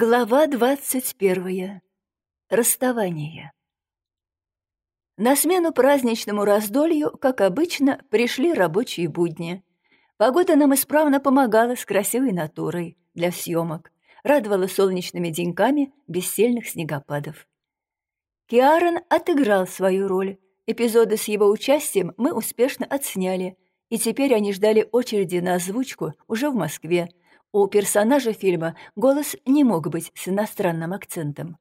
Глава двадцать первая. Расставание. На смену праздничному раздолью, как обычно, пришли рабочие будни. Погода нам исправно помогала с красивой натурой для съемок, радовала солнечными деньками без сильных снегопадов. Киарон отыграл свою роль. Эпизоды с его участием мы успешно отсняли, и теперь они ждали очереди на озвучку уже в Москве, у персонажа фильма голос не мог быть с иностранным акцентом.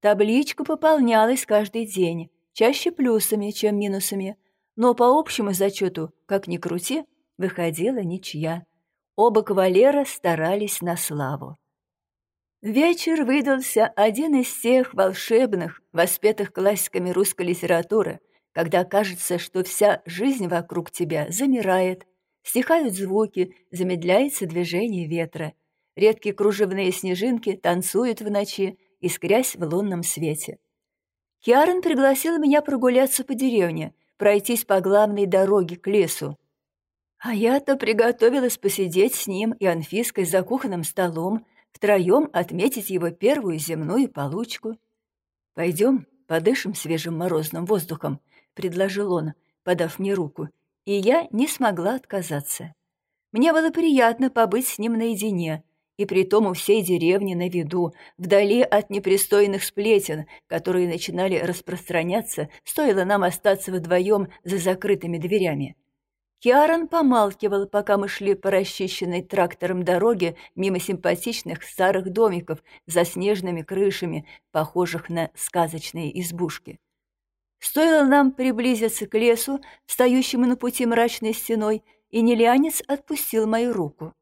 Табличка пополнялась каждый день, чаще плюсами, чем минусами, но по общему зачету, как ни крути, выходила ничья. Оба кавалера старались на славу. Вечер выдался один из тех волшебных, воспетых классиками русской литературы, когда кажется, что вся жизнь вокруг тебя замирает, Стихают звуки, замедляется движение ветра. Редкие кружевные снежинки танцуют в ночи, искрясь в лунном свете. Киарон пригласил меня прогуляться по деревне, пройтись по главной дороге к лесу. А я-то приготовилась посидеть с ним и Анфиской за кухонным столом, втроем отметить его первую земную получку. «Пойдем, подышим свежим морозным воздухом», — предложил он, подав мне руку, и я не смогла отказаться. Мне было приятно побыть с ним наедине, и притом у всей деревни на виду, вдали от непристойных сплетен, которые начинали распространяться, стоило нам остаться вдвоем за закрытыми дверями. Киарон помалкивал, пока мы шли по расчищенной трактором дороге мимо симпатичных старых домиков за снежными крышами, похожих на сказочные избушки. Стоило нам приблизиться к лесу, стоящему на пути мрачной стеной, и нелянец отпустил мою руку.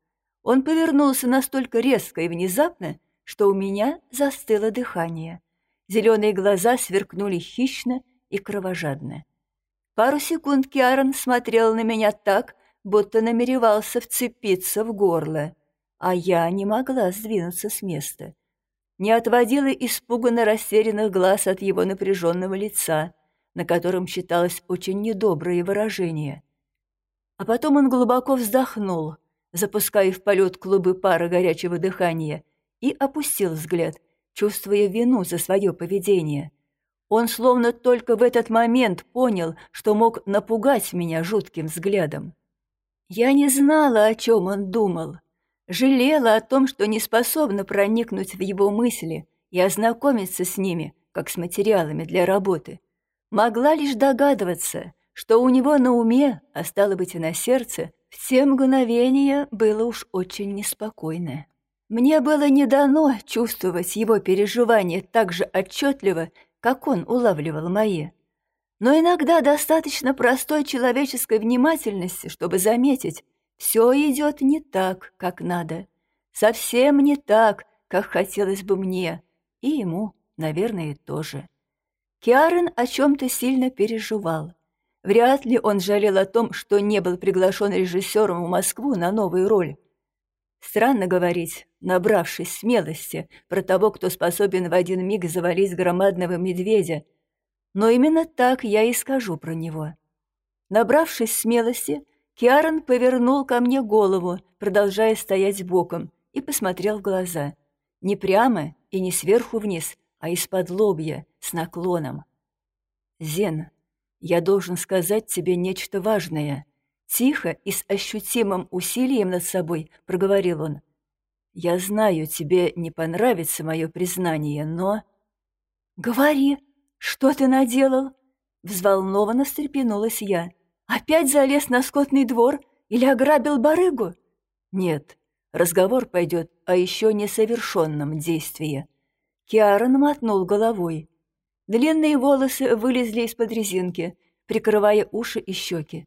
Он повернулся настолько резко и внезапно, что у меня застыло дыхание. Зеленые глаза сверкнули хищно и кровожадно. Пару секунд Киарон смотрел на меня так, будто намеревался вцепиться в горло, а я не могла сдвинуться с места. Не отводила испуганно растерянных глаз от его напряженного лица — на котором читалось очень недоброе выражение. А потом он глубоко вздохнул, запуская в полет клубы пара горячего дыхания, и опустил взгляд, чувствуя вину за свое поведение. Он словно только в этот момент понял, что мог напугать меня жутким взглядом. Я не знала, о чем он думал. Жалела о том, что не способна проникнуть в его мысли и ознакомиться с ними, как с материалами для работы могла лишь догадываться, что у него на уме, а стало быть и на сердце, в мгновения было уж очень неспокойно. Мне было не дано чувствовать его переживания так же отчетливо, как он улавливал мои. Но иногда достаточно простой человеческой внимательности, чтобы заметить, все идет не так, как надо. Совсем не так, как хотелось бы мне, и ему, наверное, тоже. Киарен о чем-то сильно переживал. Вряд ли он жалел о том, что не был приглашен режиссером в Москву на новую роль. Странно говорить, набравшись смелости, про того, кто способен в один миг завалить громадного медведя. Но именно так я и скажу про него. Набравшись смелости, Киарон повернул ко мне голову, продолжая стоять боком, и посмотрел в глаза. Не прямо и не сверху вниз, а из-под лобья, с наклоном. «Зен, я должен сказать тебе нечто важное». Тихо и с ощутимым усилием над собой проговорил он. «Я знаю, тебе не понравится мое признание, но...» «Говори, что ты наделал?» Взволнованно встрепенулась я. «Опять залез на скотный двор или ограбил барыгу?» «Нет, разговор пойдет о еще несовершенном действии», Киара мотнул головой. Длинные волосы вылезли из-под резинки, прикрывая уши и щеки.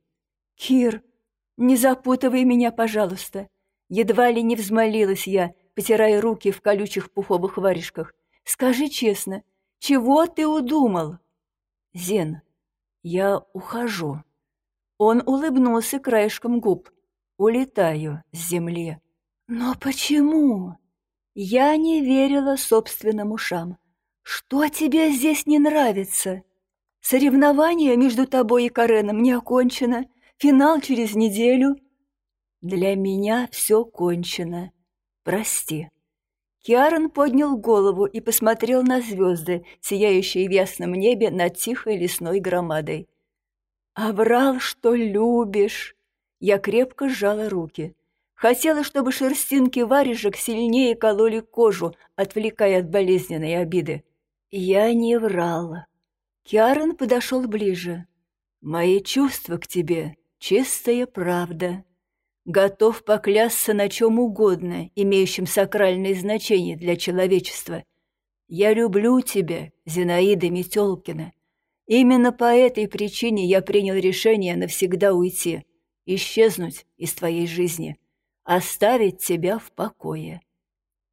«Кир, не запутывай меня, пожалуйста!» Едва ли не взмолилась я, потирая руки в колючих пуховых варежках. «Скажи честно, чего ты удумал?» «Зен, я ухожу». Он улыбнулся краешком губ. «Улетаю с земли». «Но почему?» Я не верила собственным ушам. «Что тебе здесь не нравится? Соревнование между тобой и Кареном не окончено, финал через неделю». «Для меня все кончено. Прости». Киарон поднял голову и посмотрел на звезды, сияющие в ясном небе над тихой лесной громадой. «А врал, что любишь!» Я крепко сжала руки. Хотела, чтобы шерстинки варежек сильнее кололи кожу, отвлекая от болезненной обиды. Я не врала. Киарон подошел ближе. «Мои чувства к тебе — чистая правда. Готов поклясться на чем угодно, имеющем сакральное значение для человечества. Я люблю тебя, Зинаида Метелкина. Именно по этой причине я принял решение навсегда уйти, исчезнуть из твоей жизни, оставить тебя в покое».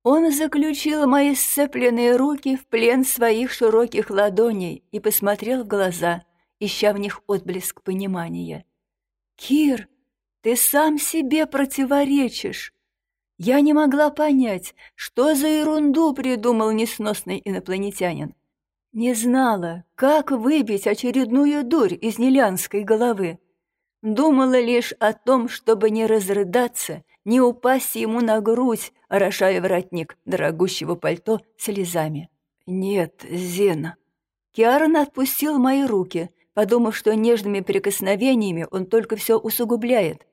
Он заключил мои сцепленные руки в плен своих широких ладоней и посмотрел в глаза, ища в них отблеск понимания. «Кир, ты сам себе противоречишь!» Я не могла понять, что за ерунду придумал несносный инопланетянин. Не знала, как выбить очередную дурь из нелянской головы. Думала лишь о том, чтобы не разрыдаться не упасть ему на грудь, орошая воротник дорогущего пальто слезами. «Нет, Зена». Киарон отпустил мои руки, подумав, что нежными прикосновениями он только все усугубляет.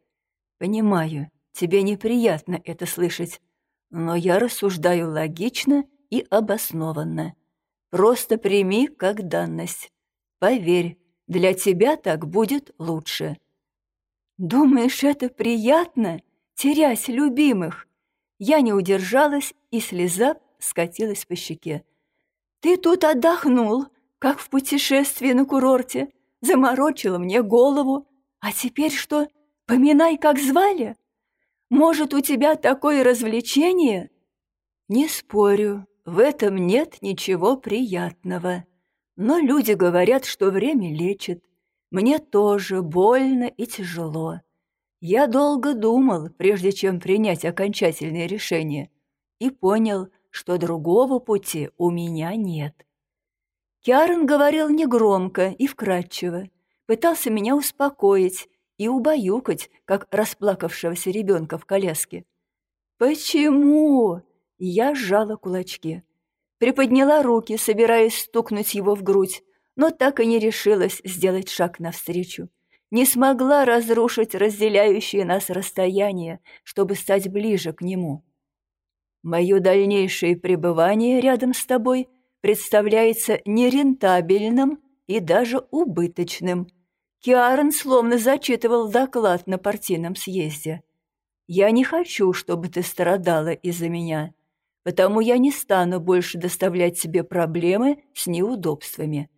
«Понимаю, тебе неприятно это слышать, но я рассуждаю логично и обоснованно. Просто прими как данность. Поверь, для тебя так будет лучше». «Думаешь, это приятно?» Терять любимых. Я не удержалась, и слеза скатилась по щеке. Ты тут отдохнул, как в путешествии на курорте, заморочила мне голову. А теперь что, поминай, как звали? Может, у тебя такое развлечение? Не спорю, в этом нет ничего приятного. Но люди говорят, что время лечит. Мне тоже больно и тяжело. Я долго думал, прежде чем принять окончательное решение, и понял, что другого пути у меня нет. Киарон говорил негромко и вкрадчиво, пытался меня успокоить и убаюкать, как расплакавшегося ребенка в коляске. «Почему?» Я сжала кулачки. Приподняла руки, собираясь стукнуть его в грудь, но так и не решилась сделать шаг навстречу не смогла разрушить разделяющее нас расстояние, чтобы стать ближе к нему. Мое дальнейшее пребывание рядом с тобой представляется нерентабельным и даже убыточным. Киарон словно зачитывал доклад на партийном съезде. «Я не хочу, чтобы ты страдала из-за меня, потому я не стану больше доставлять себе проблемы с неудобствами.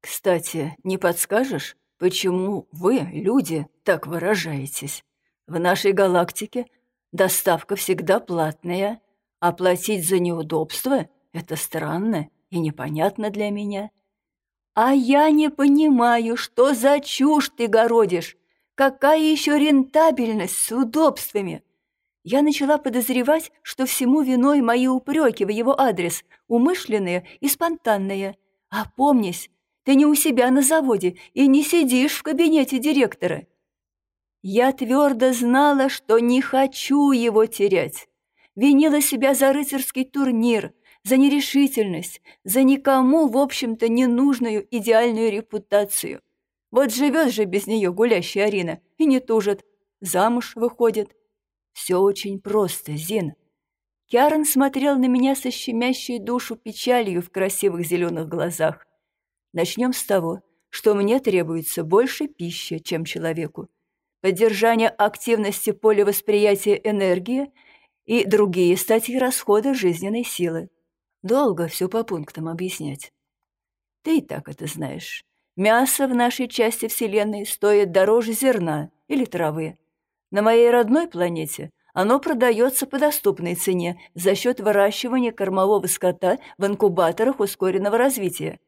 Кстати, не подскажешь, Почему вы, люди, так выражаетесь? В нашей галактике доставка всегда платная, а платить за неудобство — это странно и непонятно для меня. А я не понимаю, что за чушь ты городишь? Какая еще рентабельность с удобствами? Я начала подозревать, что всему виной мои упреки в его адрес, умышленные и спонтанные. А помнись, ты не у себя на заводе и не сидишь в кабинете директора. Я твердо знала, что не хочу его терять. Винила себя за рыцарский турнир, за нерешительность, за никому, в общем-то, ненужную идеальную репутацию. Вот живет же без нее гулящая Арина и не тужит, замуж выходит. Все очень просто, Зин. Киарон смотрел на меня со щемящей душу печалью в красивых зеленых глазах. Начнем с того, что мне требуется больше пищи, чем человеку. Поддержание активности поля восприятия энергии и другие статьи расхода жизненной силы. Долго все по пунктам объяснять. Ты и так это знаешь. Мясо в нашей части Вселенной стоит дороже зерна или травы. На моей родной планете оно продается по доступной цене за счет выращивания кормового скота в инкубаторах ускоренного развития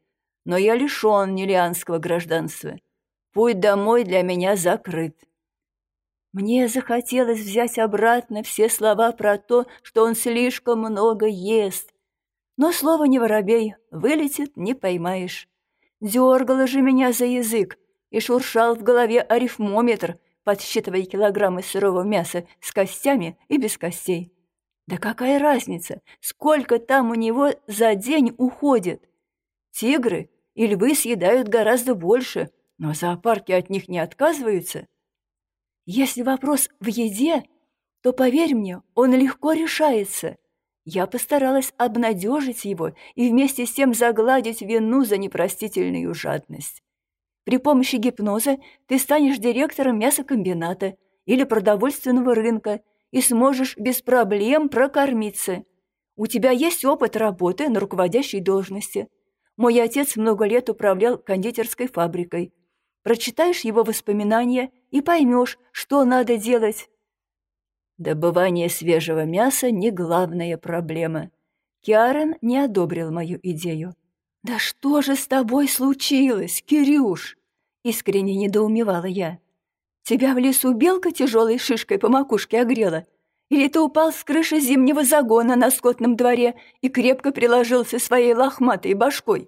но я лишён нелианского гражданства. Путь домой для меня закрыт. Мне захотелось взять обратно все слова про то, что он слишком много ест. Но слово не воробей, вылетит, не поймаешь. Дергало же меня за язык и шуршал в голове арифмометр, подсчитывая килограммы сырого мяса с костями и без костей. Да какая разница, сколько там у него за день уходит? Тигры и львы съедают гораздо больше, но зоопарки от них не отказываются. Если вопрос в еде, то, поверь мне, он легко решается. Я постаралась обнадежить его и вместе с тем загладить вину за непростительную жадность. При помощи гипноза ты станешь директором мясокомбината или продовольственного рынка и сможешь без проблем прокормиться. У тебя есть опыт работы на руководящей должности. Мой отец много лет управлял кондитерской фабрикой. Прочитаешь его воспоминания и поймешь, что надо делать. Добывание свежего мяса не главная проблема. Киарен не одобрил мою идею. «Да что же с тобой случилось, Кирюш?» — искренне недоумевала я. «Тебя в лесу белка тяжелой шишкой по макушке огрела? Или ты упал с крыши зимнего загона на скотном дворе и крепко приложился своей лохматой башкой?»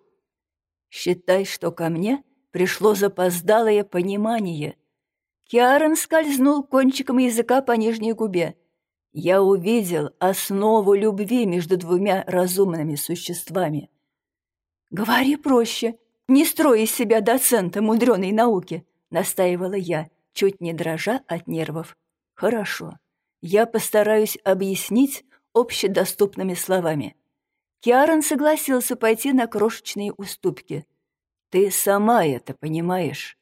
«Считай, что ко мне пришло запоздалое понимание». Киарон скользнул кончиком языка по нижней губе. «Я увидел основу любви между двумя разумными существами». «Говори проще, не строй из себя доцента мудреной науки», — настаивала я, чуть не дрожа от нервов. «Хорошо, я постараюсь объяснить общедоступными словами». Киарон согласился пойти на крошечные уступки. «Ты сама это понимаешь.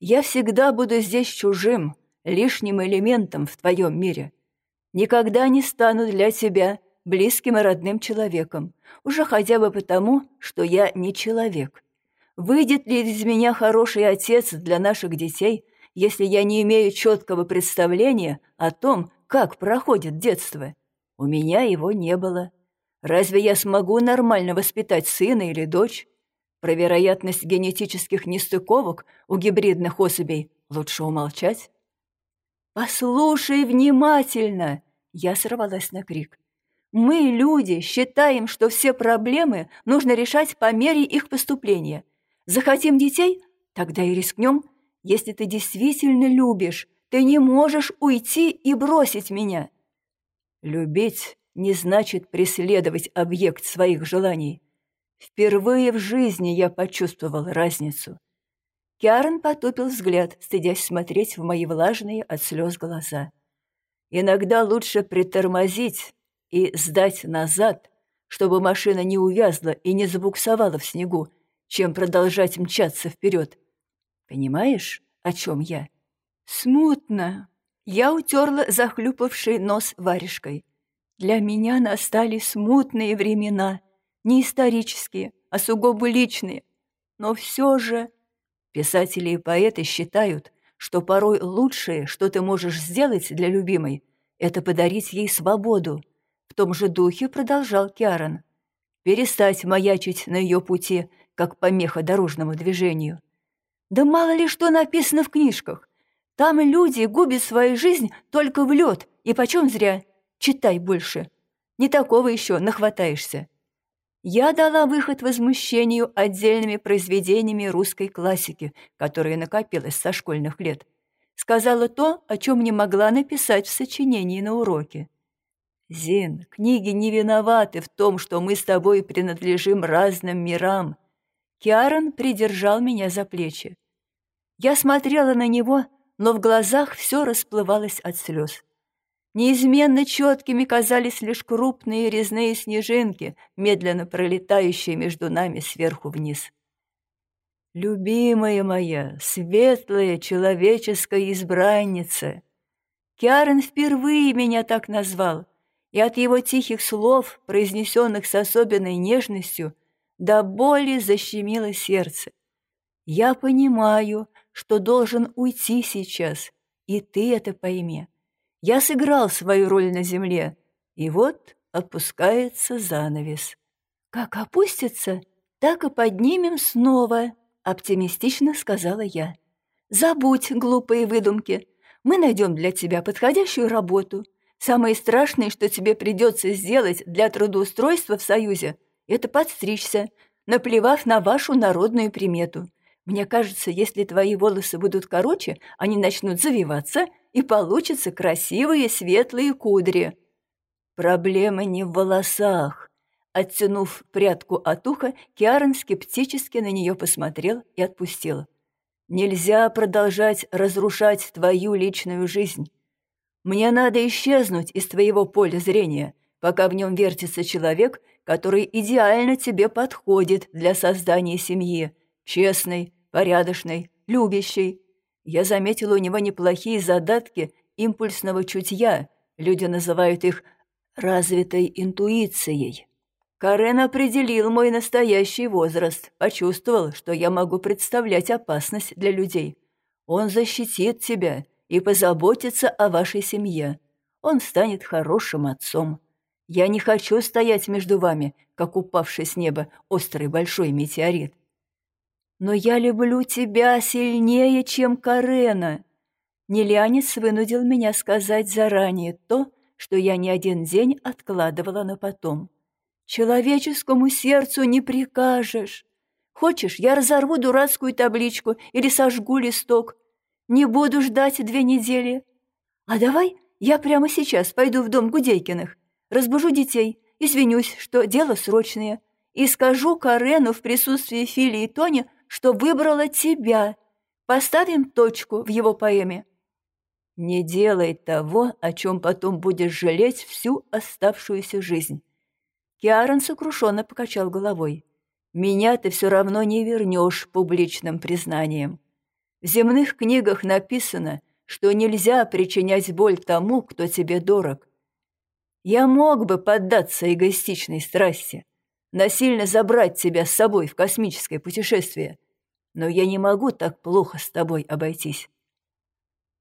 Я всегда буду здесь чужим, лишним элементом в твоем мире. Никогда не стану для тебя близким и родным человеком, уже хотя бы потому, что я не человек. Выйдет ли из меня хороший отец для наших детей, если я не имею четкого представления о том, как проходит детство? У меня его не было. Разве я смогу нормально воспитать сына или дочь? Про вероятность генетических нестыковок у гибридных особей лучше умолчать. «Послушай внимательно!» Я сорвалась на крик. Мы, люди, считаем, что все проблемы нужно решать по мере их поступления. Захотим детей? Тогда и рискнем. Если ты действительно любишь, ты не можешь уйти и бросить меня. Любить не значит преследовать объект своих желаний. Впервые в жизни я почувствовал разницу. Киарон потупил взгляд, стыдясь смотреть в мои влажные от слез глаза. Иногда лучше притормозить, и сдать назад, чтобы машина не увязла и не забуксовала в снегу, чем продолжать мчаться вперед. Понимаешь, о чем я? Смутно. Я утерла захлюпавший нос варежкой. Для меня настали смутные времена, не исторические, а сугубо личные. Но все же писатели и поэты считают, что порой лучшее, что ты можешь сделать для любимой, это подарить ей свободу, в том же духе продолжал Киарон. Перестать маячить на ее пути, как помеха дорожному движению. Да мало ли что написано в книжках. Там люди губят свою жизнь только в лед, и почем зря. Читай больше. Не такого еще нахватаешься. Я дала выход возмущению отдельными произведениями русской классики, которые накопилось со школьных лет. Сказала то, о чем не могла написать в сочинении на уроке. Зин, книги не виноваты в том, что мы с тобой принадлежим разным мирам. Киарон придержал меня за плечи. Я смотрела на него, но в глазах все расплывалось от слез. Неизменно четкими казались лишь крупные резные снежинки, медленно пролетающие между нами сверху вниз. «Любимая моя, светлая человеческая избранница!» Киарон впервые меня так назвал — и от его тихих слов, произнесенных с особенной нежностью, до боли защемило сердце. «Я понимаю, что должен уйти сейчас, и ты это пойми. Я сыграл свою роль на земле, и вот опускается занавес. Как опустится, так и поднимем снова», — оптимистично сказала я. «Забудь глупые выдумки. Мы найдем для тебя подходящую работу». Самое страшное, что тебе придется сделать для трудоустройства в Союзе, это подстричься, наплевав на вашу народную примету. Мне кажется, если твои волосы будут короче, они начнут завиваться, и получатся красивые светлые кудри». Проблема не в волосах. Оттянув прядку от уха, Киарон скептически на нее посмотрел и отпустил. Нельзя продолжать разрушать твою личную жизнь. Мне надо исчезнуть из твоего поля зрения, пока в нем вертится человек, который идеально тебе подходит для создания семьи, честный, порядочный, любящий. Я заметила у него неплохие задатки импульсного чутья, люди называют их развитой интуицией. Карен определил мой настоящий возраст, почувствовал, что я могу представлять опасность для людей. Он защитит тебя и позаботится о вашей семье. Он станет хорошим отцом. Я не хочу стоять между вами, как упавший с неба острый большой метеорит. Но я люблю тебя сильнее, чем Карена. Нелянец вынудил меня сказать заранее то, что я не один день откладывала на потом. Человеческому сердцу не прикажешь. Хочешь, я разорву дурацкую табличку или сожгу листок. Не буду ждать две недели. А давай я прямо сейчас пойду в дом Гудейкиных, разбужу детей, извинюсь, что дело срочное, и скажу Карену в присутствии Фили и Тони, что выбрала тебя. Поставим точку в его поэме. Не делай того, о чем потом будешь жалеть всю оставшуюся жизнь. Киарон сокрушенно покачал головой. «Меня ты все равно не вернешь публичным признанием. В земных книгах написано, что нельзя причинять боль тому, кто тебе дорог. Я мог бы поддаться эгоистичной страсти, насильно забрать тебя с собой в космическое путешествие, но я не могу так плохо с тобой обойтись».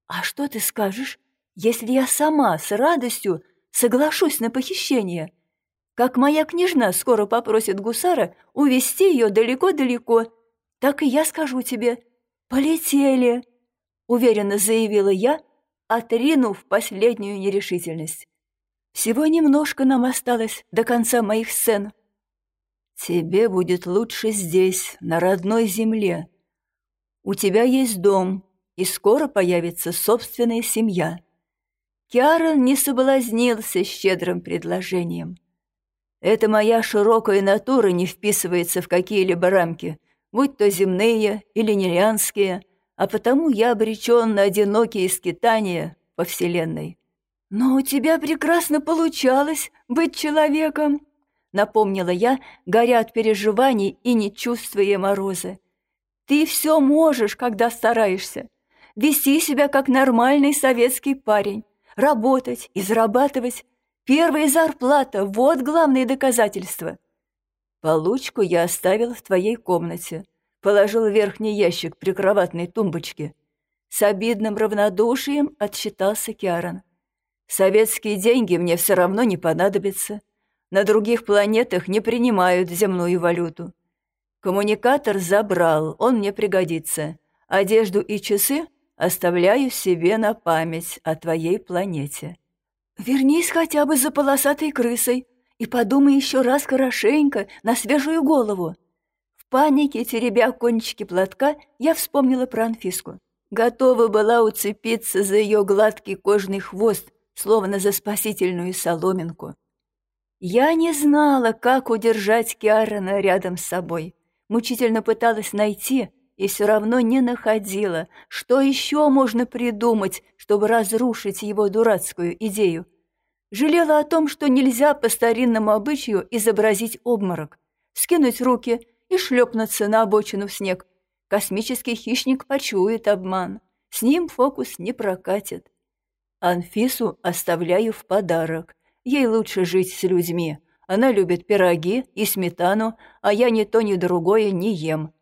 «А что ты скажешь, если я сама с радостью соглашусь на похищение?» Как моя княжна скоро попросит гусара увести ее далеко-далеко, так и я скажу тебе «полетели», — уверенно заявила я, отринув последнюю нерешительность. «Всего немножко нам осталось до конца моих сцен». «Тебе будет лучше здесь, на родной земле. У тебя есть дом, и скоро появится собственная семья». Киара не соблазнился щедрым предложением. Эта моя широкая натура не вписывается в какие-либо рамки, будь то земные или нелянские, а потому я обречен на одинокие скитания по Вселенной. «Но у тебя прекрасно получалось быть человеком», — напомнила я, горя от переживаний и не чувствуя мороза. «Ты все можешь, когда стараешься. Вести себя как нормальный советский парень, работать и зарабатывать, Первая зарплата — вот главные доказательства. Получку я оставил в твоей комнате. Положил верхний ящик прикроватной тумбочки. С обидным равнодушием отсчитался Киарон. Советские деньги мне все равно не понадобятся. На других планетах не принимают земную валюту. Коммуникатор забрал, он мне пригодится. Одежду и часы оставляю себе на память о твоей планете. Вернись хотя бы за полосатой крысой и подумай еще раз хорошенько, на свежую голову. В панике, теребя кончики платка, я вспомнила про Анфиску. Готова была уцепиться за ее гладкий кожный хвост, словно за спасительную соломинку. Я не знала, как удержать Киарона рядом с собой. Мучительно пыталась найти, и все равно не находила, что еще можно придумать, чтобы разрушить его дурацкую идею. Жалела о том, что нельзя по старинному обычаю изобразить обморок, скинуть руки и шлепнуться на обочину в снег. Космический хищник почует обман, с ним фокус не прокатит. Анфису оставляю в подарок, ей лучше жить с людьми. Она любит пироги и сметану, а я ни то, ни другое не ем.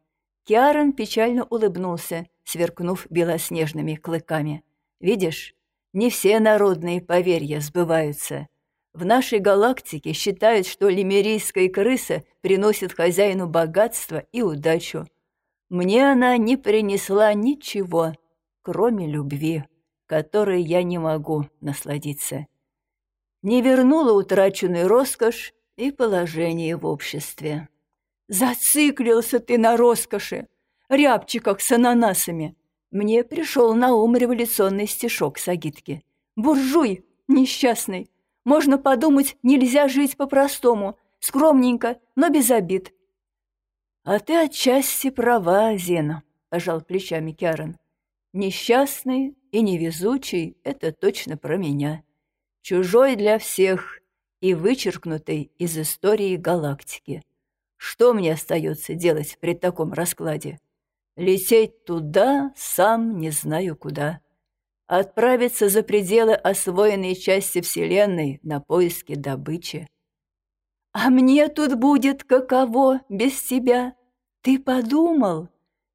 Киарон печально улыбнулся, сверкнув белоснежными клыками. «Видишь, не все народные поверья сбываются. В нашей галактике считают, что лимерийская крыса приносит хозяину богатство и удачу. Мне она не принесла ничего, кроме любви, которой я не могу насладиться. Не вернула утраченную роскошь и положение в обществе. Зациклился ты на роскоши, рябчиках с ананасами. Мне пришел на ум революционный стишок Сагитки. «Буржуй, несчастный, Можно подумать, нельзя жить по-простому, скромненько, но без обид. «А ты отчасти права, Зена», — пожал плечами Киарон. «Несчастный и невезучий — это точно про меня. Чужой для всех и вычеркнутый из истории галактики. Что мне остается делать при таком раскладе? Лететь туда, сам не знаю куда. Отправиться за пределы освоенной части Вселенной на поиски добычи. А мне тут будет каково без тебя? Ты подумал?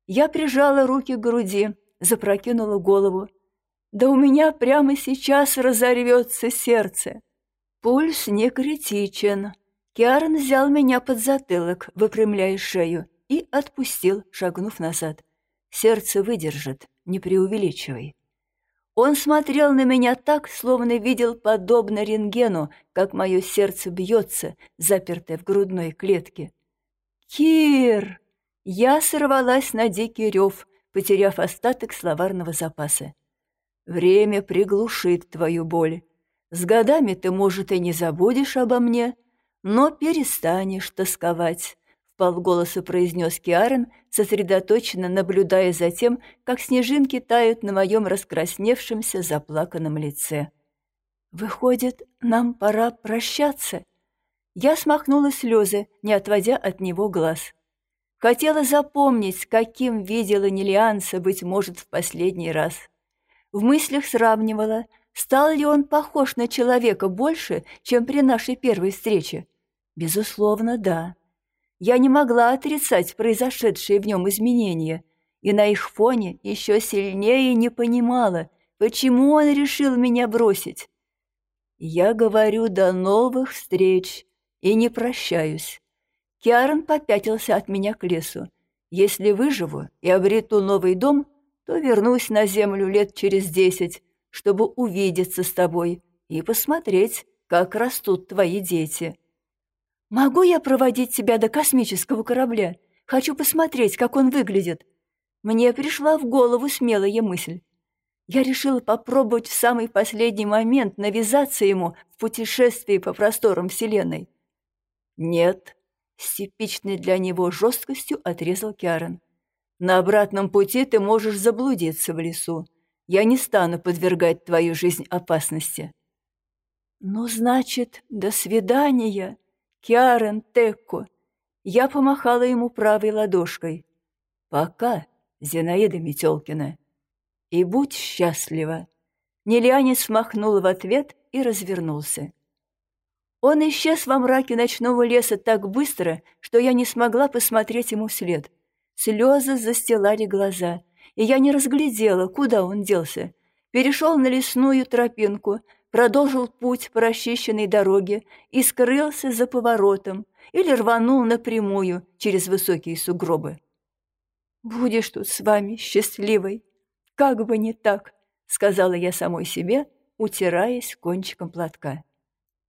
Я прижала руки к груди, запрокинула голову. Да у меня прямо сейчас разорвется сердце. Пульс не критичен. Киарон взял меня под затылок, выпрямляя шею, и отпустил, шагнув назад. Сердце выдержит, не преувеличивай. Он смотрел на меня так, словно видел подобно рентгену, как мое сердце бьется, запертое в грудной клетке. «Кир!» Я сорвалась на дикий рев, потеряв остаток словарного запаса. «Время приглушит твою боль. С годами ты, может, и не забудешь обо мне, но перестанешь тосковать полголоса произнес Киарен, сосредоточенно наблюдая за тем, как снежинки тают на моем раскрасневшемся заплаканном лице. «Выходит, нам пора прощаться?» Я смахнула слезы, не отводя от него глаз. Хотела запомнить, каким видела Нелианса, быть может, в последний раз. В мыслях сравнивала, стал ли он похож на человека больше, чем при нашей первой встрече. Безусловно, да. Я не могла отрицать произошедшие в нем изменения, и на их фоне еще сильнее не понимала, почему он решил меня бросить. Я говорю до новых встреч и не прощаюсь. Киарон попятился от меня к лесу. Если выживу и обрету новый дом, то вернусь на землю лет через десять, чтобы увидеться с тобой и посмотреть, как растут твои дети. «Могу я проводить тебя до космического корабля? Хочу посмотреть, как он выглядит». Мне пришла в голову смелая мысль. Я решила попробовать в самый последний момент навязаться ему в путешествии по просторам Вселенной. «Нет», — с типичной для него жесткостью отрезал Киарон. «На обратном пути ты можешь заблудиться в лесу. Я не стану подвергать твою жизнь опасности». «Ну, значит, до свидания», Киарен Текко. Я помахала ему правой ладошкой. Пока, Зинаида Метелкина. И будь счастлива. Нелянец махнул в ответ и развернулся. Он исчез во мраке ночного леса так быстро, что я не смогла посмотреть ему вслед. Слезы застилали глаза, и я не разглядела, куда он делся. Перешел на лесную тропинку, продолжил путь по расчищенной дороге и скрылся за поворотом или рванул напрямую через высокие сугробы. «Будешь тут с вами счастливой, как бы не так», — сказала я самой себе, утираясь кончиком платка.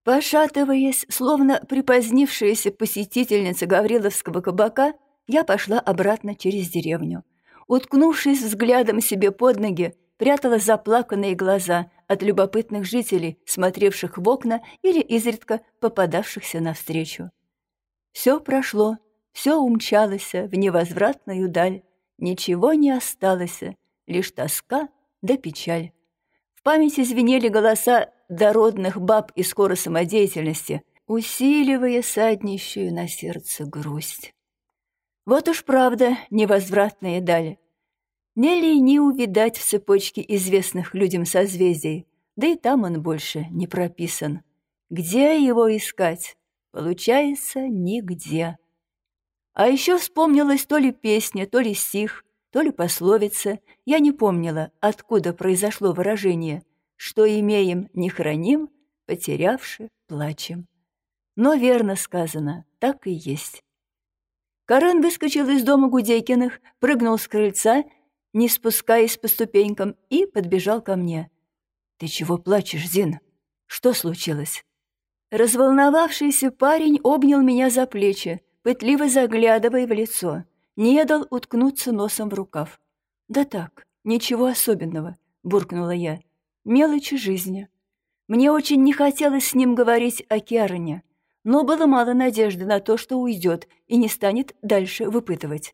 Пошатываясь, словно припозднившаяся посетительница Гавриловского кабака, я пошла обратно через деревню. Уткнувшись взглядом себе под ноги, прятала заплаканные глаза от любопытных жителей, смотревших в окна или изредка попадавшихся навстречу. Все прошло, все умчалось в невозвратную даль, ничего не осталось, лишь тоска да печаль. В памяти звенели голоса дородных баб из скорой самодеятельности, усиливая саднищую на сердце грусть. Вот уж правда невозвратная даль. Нелли не увидать в цепочке известных людям созвездий, да и там он больше не прописан. Где его искать? Получается, нигде. А еще вспомнилась то ли песня, то ли стих, то ли пословица. Я не помнила, откуда произошло выражение «что имеем, не храним, потерявши, плачем». Но верно сказано, так и есть. Карен выскочил из дома Гудейкиных, прыгнул с крыльца не спускаясь по ступенькам, и подбежал ко мне. «Ты чего плачешь, Зин? Что случилось?» Разволновавшийся парень обнял меня за плечи, пытливо заглядывая в лицо, не дал уткнуться носом в рукав. «Да так, ничего особенного», — буркнула я. «Мелочи жизни». Мне очень не хотелось с ним говорить о Киароне, но было мало надежды на то, что уйдет и не станет дальше выпытывать.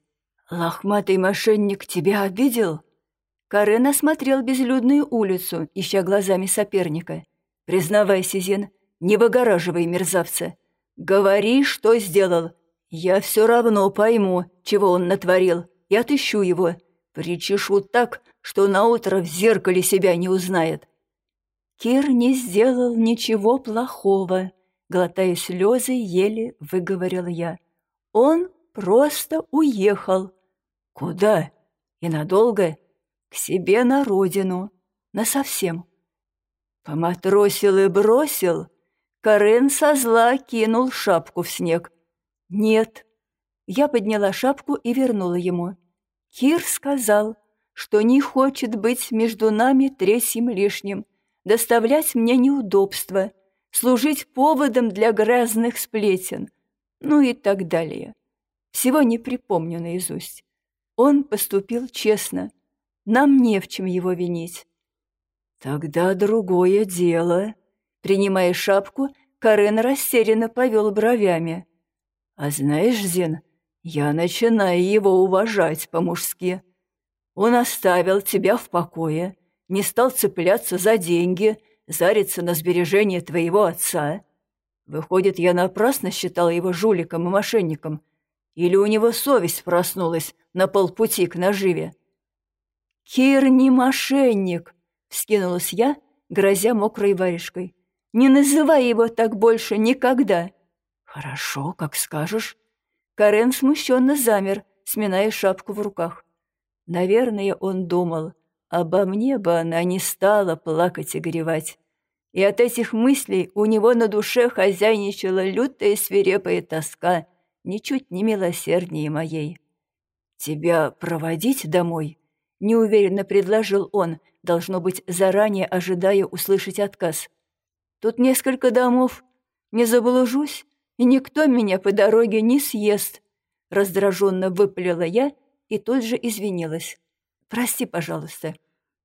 «Лохматый мошенник тебя обидел?» Карен осмотрел безлюдную улицу, ища глазами соперника. «Признавайся, Зин, не выгораживай мерзавца. Говори, что сделал. Я все равно пойму, чего он натворил, и отыщу его. Причешу так, что наутро в зеркале себя не узнает». Кир не сделал ничего плохого, глотая слезы, еле выговорил я. Он просто уехал. Куда? И надолго? К себе на родину. Насовсем. Поматросил и бросил. Карен со зла кинул шапку в снег. Нет. Я подняла шапку и вернула ему. Кир сказал, что не хочет быть между нами третьим лишним, доставлять мне неудобства, служить поводом для грязных сплетен, ну и так далее. Всего не припомню наизусть. Он поступил честно, нам не в чем его винить. Тогда другое дело. Принимая шапку, Карен растерянно повел бровями. А знаешь, Зин, я начинаю его уважать по-мужски. Он оставил тебя в покое, не стал цепляться за деньги, зариться на сбережения твоего отца. Выходит, я напрасно считал его жуликом и мошенником. Или у него совесть проснулась на полпути к наживе? «Кир не мошенник!» — вскинулась я, грозя мокрой варежкой. «Не называй его так больше никогда!» «Хорошо, как скажешь». Карен смущенно замер, сминая шапку в руках. Наверное, он думал, обо мне бы она не стала плакать и горевать. И от этих мыслей у него на душе хозяйничала лютая свирепая тоска, ничуть не милосерднее моей. «Тебя проводить домой?» неуверенно предложил он, должно быть, заранее ожидая услышать отказ. Тут несколько домов, не заблужусь, и никто меня по дороге не съест. Раздраженно выпалила я и тут же извинилась. Прости, пожалуйста.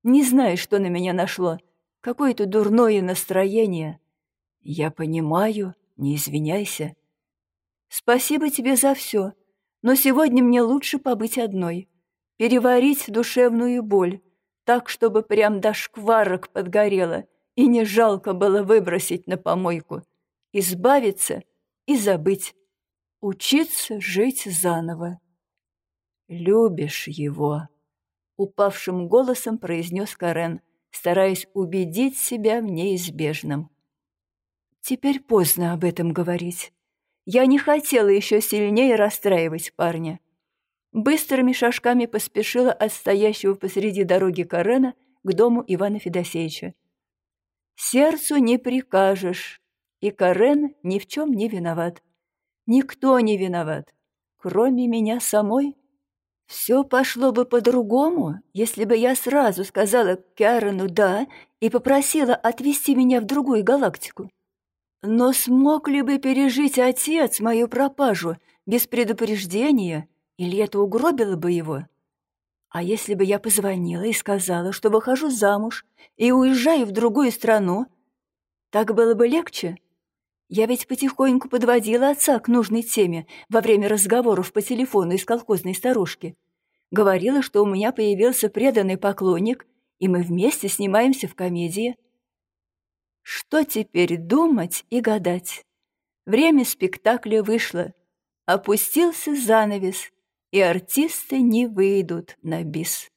Не знаю, что на меня нашло. Какое-то дурное настроение. Я понимаю, не извиняйся. Спасибо тебе за все, но сегодня мне лучше побыть одной переварить душевную боль, так, чтобы прям до шкварок подгорело, и не жалко было выбросить на помойку, избавиться и забыть, учиться жить заново. «Любишь его», — упавшим голосом произнес Карен, стараясь убедить себя в неизбежном. «Теперь поздно об этом говорить. Я не хотела еще сильнее расстраивать парня быстрыми шажками поспешила от стоящего посреди дороги Карена к дому Ивана Федосеевича. Сердцу не прикажешь, и Карен ни в чем не виноват. Никто не виноват, кроме меня самой. Все пошло бы по-другому, если бы я сразу сказала Карену «да» и попросила отвезти меня в другую галактику. Но смог ли бы пережить отец мою пропажу без предупреждения или это угробило бы его? А если бы я позвонила и сказала, что выхожу замуж и уезжаю в другую страну, так было бы легче? Я ведь потихоньку подводила отца к нужной теме во время разговоров по телефону из колхозной старушки. Говорила, что у меня появился преданный поклонник, и мы вместе снимаемся в комедии. Что теперь думать и гадать? Время спектакля вышло. Опустился занавес, и артисты не выйдут на бис.